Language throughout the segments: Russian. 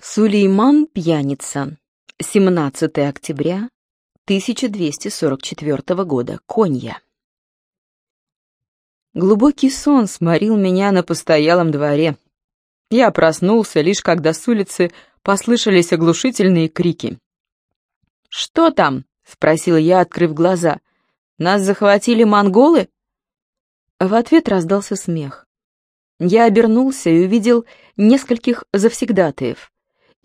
Сулейман Пьяница. 17 октября 1244 года. Конья. Глубокий сон сморил меня на постоялом дворе. Я проснулся, лишь когда с улицы послышались оглушительные крики. «Что там?» — спросил я, открыв глаза. «Нас захватили монголы?» В ответ раздался смех. Я обернулся и увидел нескольких завсегдатаев —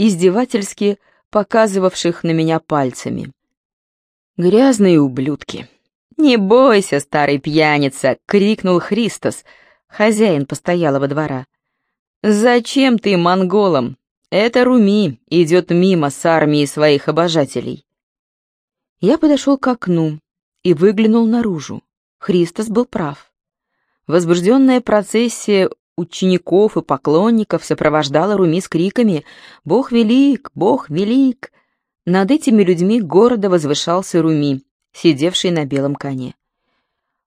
издевательски показывавших на меня пальцами. «Грязные ублюдки!» «Не бойся, старый пьяница!» — крикнул Христос, хозяин постоялого двора. «Зачем ты монголам? Это Руми идет мимо с армией своих обожателей». Я подошел к окну и выглянул наружу. Христос был прав. Возбужденная процессия учеников и поклонников сопровождала Руми с криками «Бог велик! Бог велик!». Над этими людьми города возвышался Руми, сидевший на белом коне.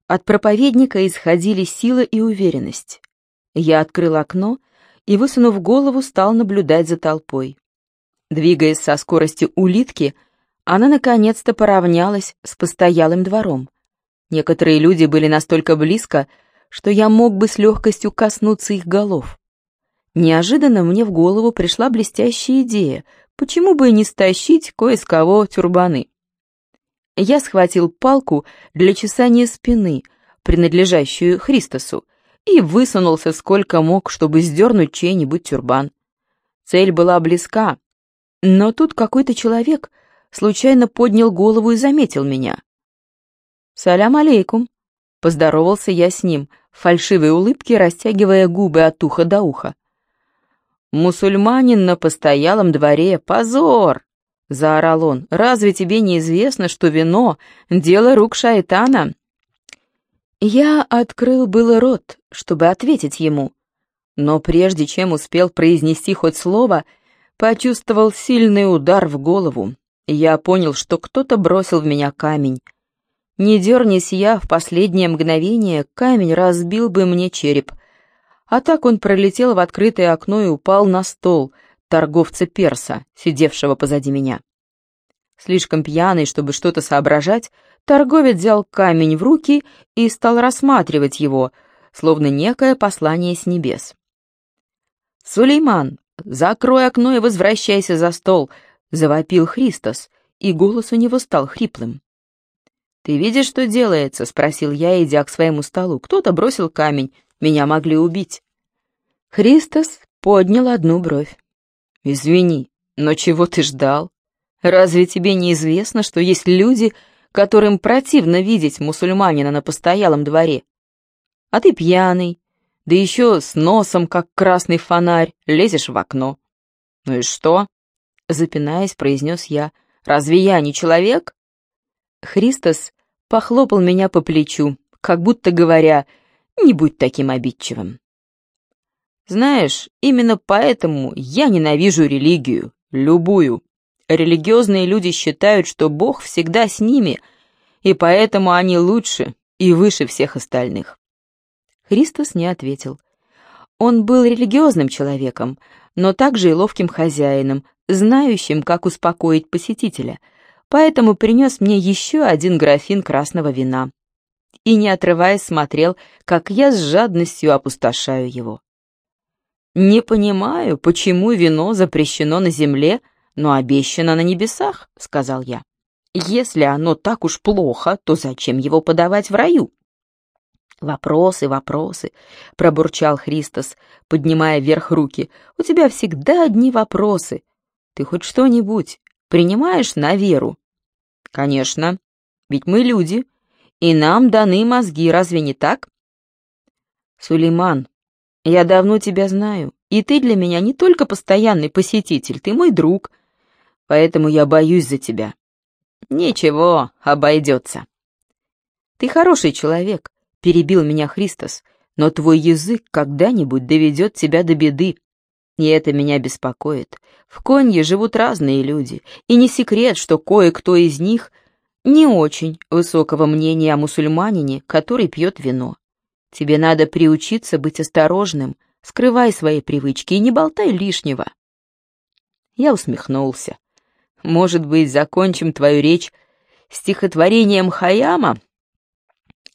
От проповедника исходили сила и уверенность. Я открыл окно и, высунув голову, стал наблюдать за толпой. Двигаясь со скоростью улитки, она наконец-то поравнялась с постоялым двором. Некоторые люди были настолько близко, что я мог бы с легкостью коснуться их голов. Неожиданно мне в голову пришла блестящая идея, почему бы и не стащить кое с кого тюрбаны. Я схватил палку для чесания спины, принадлежащую Христосу, и высунулся сколько мог, чтобы сдернуть чей-нибудь тюрбан. Цель была близка, но тут какой-то человек случайно поднял голову и заметил меня. «Салям алейкум», Поздоровался я с ним, в фальшивой улыбке растягивая губы от уха до уха. «Мусульманин на постоялом дворе, позор!» — заорал он. «Разве тебе не известно, что вино — дело рук шайтана?» Я открыл было рот, чтобы ответить ему, но прежде чем успел произнести хоть слово, почувствовал сильный удар в голову. Я понял, что кто-то бросил в меня камень, не дернись я в последнее мгновение, камень разбил бы мне череп. А так он пролетел в открытое окно и упал на стол торговца перса, сидевшего позади меня. Слишком пьяный, чтобы что-то соображать, торговец взял камень в руки и стал рассматривать его, словно некое послание с небес. «Сулейман, закрой окно и возвращайся за стол», — завопил Христос, и голос у него стал хриплым. «Ты видишь, что делается?» — спросил я, идя к своему столу. «Кто-то бросил камень. Меня могли убить». Христос поднял одну бровь. «Извини, но чего ты ждал? Разве тебе не известно, что есть люди, которым противно видеть мусульманина на постоялом дворе? А ты пьяный, да еще с носом, как красный фонарь, лезешь в окно». «Ну и что?» — запинаясь, произнес я. «Разве я не человек?» Христос похлопал меня по плечу, как будто говоря, не будь таким обидчивым. Знаешь, именно поэтому я ненавижу религию, любую. Религиозные люди считают, что Бог всегда с ними, и поэтому они лучше и выше всех остальных. Христос не ответил. Он был религиозным человеком, но также и ловким хозяином, знающим, как успокоить посетителя — поэтому принес мне еще один графин красного вина и, не отрываясь, смотрел, как я с жадностью опустошаю его. «Не понимаю, почему вино запрещено на земле, но обещано на небесах», — сказал я. «Если оно так уж плохо, то зачем его подавать в раю?» «Вопросы, вопросы», — пробурчал Христос, поднимая вверх руки. «У тебя всегда одни вопросы. Ты хоть что-нибудь принимаешь на веру?» «Конечно, ведь мы люди, и нам даны мозги, разве не так?» «Сулейман, я давно тебя знаю, и ты для меня не только постоянный посетитель, ты мой друг, поэтому я боюсь за тебя». «Ничего, обойдется». «Ты хороший человек», — перебил меня Христос, «но твой язык когда-нибудь доведет тебя до беды. И это меня беспокоит. В Конье живут разные люди, и не секрет, что кое-кто из них не очень высокого мнения о мусульманине, который пьет вино. Тебе надо приучиться быть осторожным, скрывай свои привычки и не болтай лишнего. Я усмехнулся. «Может быть, закончим твою речь стихотворением Хаяма?»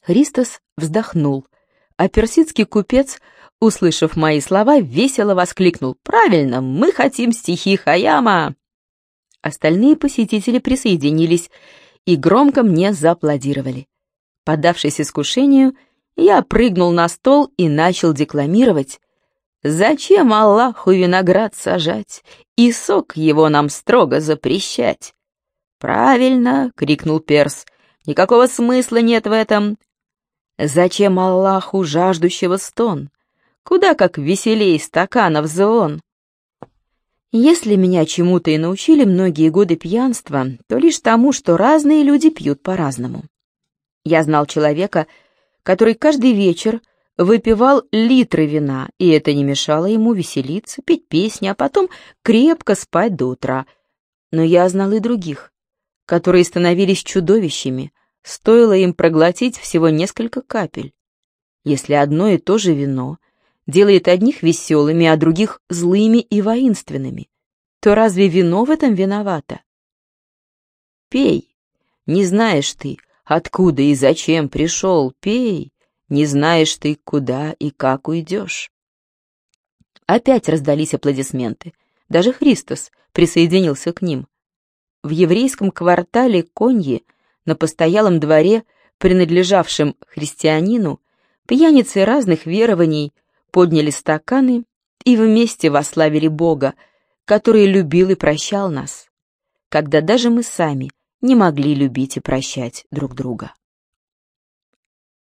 Христос вздохнул, а персидский купец, услышав мои слова, весело воскликнул. «Правильно, мы хотим стихи Хаяма!» Остальные посетители присоединились и громко мне зааплодировали. Поддавшись искушению, я прыгнул на стол и начал декламировать. «Зачем Аллаху виноград сажать и сок его нам строго запрещать?» «Правильно!» — крикнул Перс. «Никакого смысла нет в этом. Зачем Аллаху жаждущего стон? Куда как веселей стаканов звон?» Если меня чему-то и научили многие годы пьянства, то лишь тому, что разные люди пьют по-разному. Я знал человека, который каждый вечер выпивал литры вина, и это не мешало ему веселиться, петь песни, а потом крепко спать до утра. Но я знал и других, которые становились чудовищами, стоило им проглотить всего несколько капель. Если одно и то же вино делает одних веселыми, а других злыми и воинственными, то разве вино в этом виновато? Пей, не знаешь ты, откуда и зачем пришел, пей, не знаешь ты, куда и как уйдешь. Опять раздались аплодисменты. Даже Христос присоединился к ним. В еврейском квартале Коньи, на постоялом дворе, принадлежавшем христианину, пьяницы разных верований подняли стаканы и вместе вославили Бога, который любил и прощал нас, когда даже мы сами не могли любить и прощать друг друга.